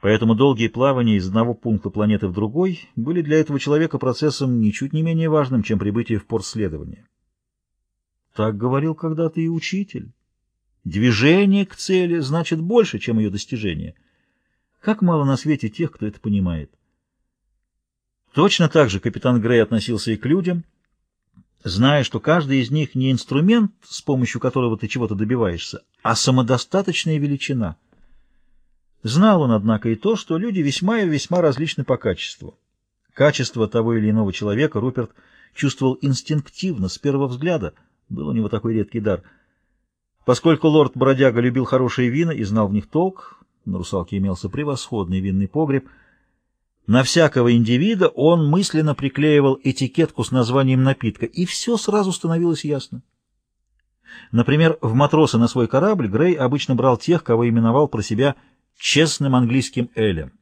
Поэтому долгие плавания из одного пункта планеты в другой были для этого человека процессом ничуть не менее важным, чем прибытие в порт следования. Так говорил когда-то и учитель. Движение к цели значит больше, чем ее достижение. Как мало на свете тех, кто это понимает. Точно так же капитан Грей относился и к людям, зная, что каждый из них не инструмент, с помощью которого ты чего-то добиваешься, а самодостаточная величина. Знал он, однако, и то, что люди весьма и весьма различны по качеству. Качество того или иного человека Руперт чувствовал инстинктивно, с первого взгляда. Был у него такой редкий дар. Поскольку лорд-бродяга любил хорошие вина и знал в них толк, на русалке имелся превосходный винный погреб — на всякого индивида он мысленно приклеивал этикетку с названием напитка, и все сразу становилось ясно. Например, в матросы на свой корабль Грей обычно брал тех, кого именовал про себя честным английским элем.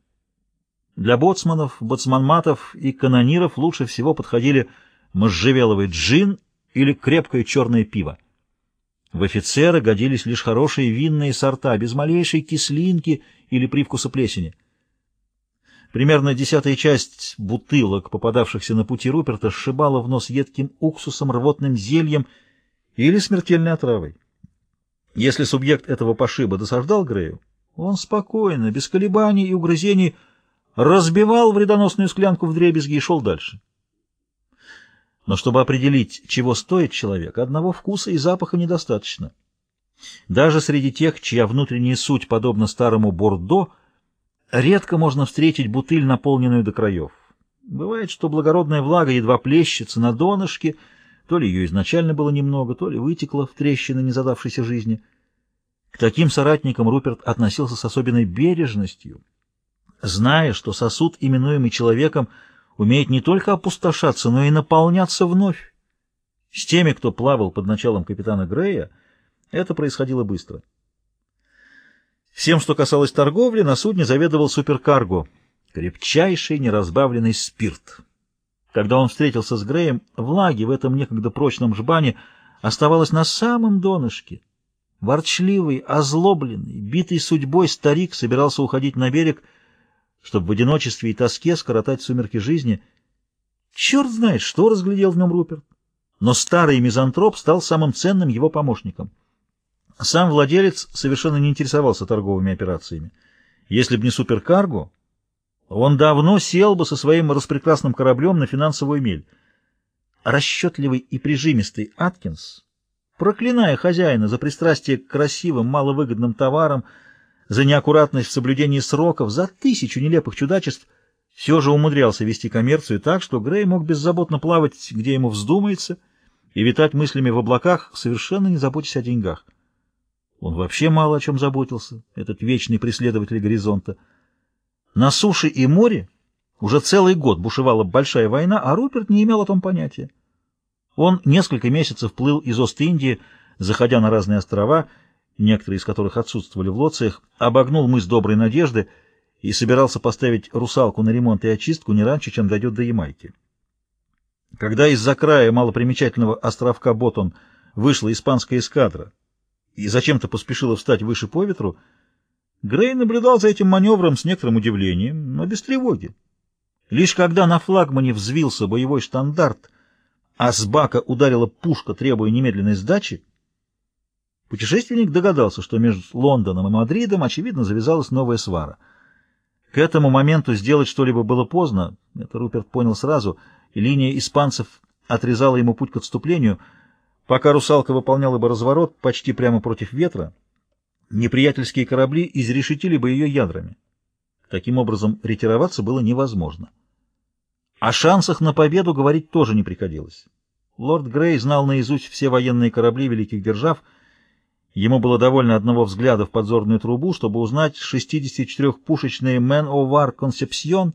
Для боцманов, боцманматов и канониров лучше всего подходили можжевеловый джин или крепкое черное пиво. В офицеры годились лишь хорошие винные сорта, без малейшей кислинки или привкуса плесени. Примерно десятая часть бутылок, попадавшихся на пути Руперта, сшибала в нос едким уксусом, рвотным зельем или смертельной отравой. Если субъект этого пошиба досаждал Грею, он спокойно, без колебаний и угрызений, разбивал вредоносную склянку в дребезги и шел дальше. Но чтобы определить, чего стоит человек, одного вкуса и запаха недостаточно. Даже среди тех, чья внутренняя суть подобна старому Бордо — Редко можно встретить бутыль, наполненную до краев. Бывает, что благородная влага едва плещется на донышке, то ли ее изначально было немного, то ли вытекла в трещины незадавшейся жизни. К таким соратникам Руперт относился с особенной бережностью, зная, что сосуд, именуемый человеком, умеет не только опустошаться, но и наполняться вновь. С теми, кто плавал под началом капитана Грея, это происходило быстро. Всем, что касалось торговли, на судне заведовал суперкарго, крепчайший неразбавленный спирт. Когда он встретился с Греем, влаги в этом некогда прочном жбане оставалось на самом донышке. Ворчливый, озлобленный, битый судьбой старик собирался уходить на берег, чтобы в одиночестве и тоске скоротать сумерки жизни. Черт знает, что разглядел в нем Руперт. Но старый мизантроп стал самым ценным его помощником — сам владелец совершенно не интересовался торговыми операциями. Если бы не суперкарго, он давно сел бы со своим распрекрасным кораблем на финансовую мель. Расчетливый и прижимистый Аткинс, проклиная хозяина за пристрастие к красивым, маловыгодным товарам, за неаккуратность в соблюдении сроков, за тысячу нелепых чудачеств, все же умудрялся вести коммерцию так, что Грей мог беззаботно плавать, где ему вздумается, и витать мыслями в облаках, совершенно не заботясь о деньгах. Он вообще мало о чем заботился, этот вечный преследователь горизонта. На суше и море уже целый год бушевала большая война, а Руперт не имел о том понятия. Он несколько месяцев плыл из Ост-Индии, заходя на разные острова, некоторые из которых отсутствовали в Лоциях, обогнул мыс Доброй Надежды и собирался поставить русалку на ремонт и очистку не раньше, чем дойдет до Ямайки. Когда из-за края малопримечательного островка Ботон вышла испанская эскадра, и зачем-то поспешила встать выше по ветру, Грей наблюдал за этим маневром с некоторым удивлением, но без тревоги. Лишь когда на флагмане взвился боевой штандарт, а с бака ударила пушка, требуя немедленной сдачи, путешественник догадался, что между Лондоном и Мадридом, очевидно, завязалась новая свара. К этому моменту сделать что-либо было поздно, это Руперт понял сразу, и линия испанцев отрезала ему путь к отступлению — Пока русалка выполняла бы разворот почти прямо против ветра, неприятельские корабли изрешетили бы ее ядрами. Таким образом, ретироваться было невозможно. О шансах на победу говорить тоже не приходилось. Лорд Грей знал наизусть все военные корабли великих держав. Ему было довольно одного взгляда в подзорную трубу, чтобы узнать 64-пушечный Man o' War Concepcion,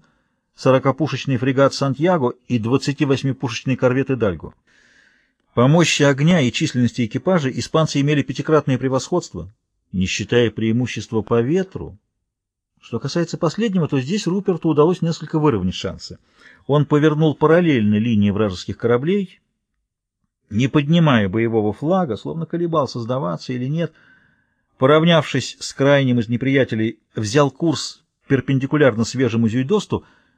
40-пушечный фрегат Сантьяго и 28-пушечный корвет Идальго. По мощи огня и численности экипажа испанцы имели пятикратное превосходство, не считая преимущества по ветру. Что касается последнего, то здесь Руперту удалось несколько выровнять шансы. Он повернул параллельно линии вражеских кораблей, не поднимая боевого флага, словно колебался, сдаваться или нет. Поравнявшись с крайним из неприятелей, взял курс перпендикулярно свежему Зюйдосту,